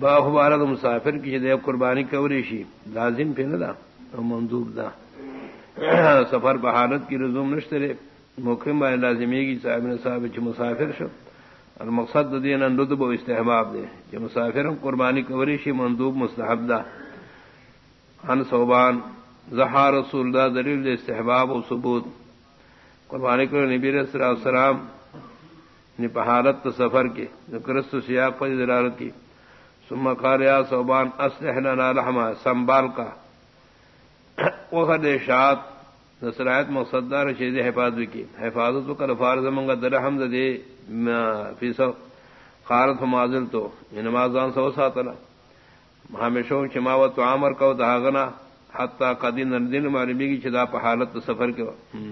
باہبارت مسافر کی جدے قربانی کوریشی لازم پہ نہ دا منظوب دا. سفر بہارت کی رزوم نشترے مکم بائن لازمی کی صاحب نے صاحب چ مسافر شو. اور مقصد دین ندب و استحباب دے. کہ مسافر قربانی کوریشی مندوب مستحب دا. ان صوبان زہار رسول دا دلیل دے استحباب و ثبوت. قربانی کرو نبی علیہ السلام نے پہارت سفر کے کرست سیاق پر دلالت کی. ثم قال يا صوبان اصلح لنا لحما سنبال کا۔ وہ شاد، نصرایت مقصدار چیز حفاظت کی۔ حفاظت کر فارض منگا درحم دے فی سو خارت معذل تو۔ نمازان سو ساتلا ہمیشہ چماوت عامر کو دہاگنا حتی قدین دن معلومی کی چدا پہ حالت سفر کے۔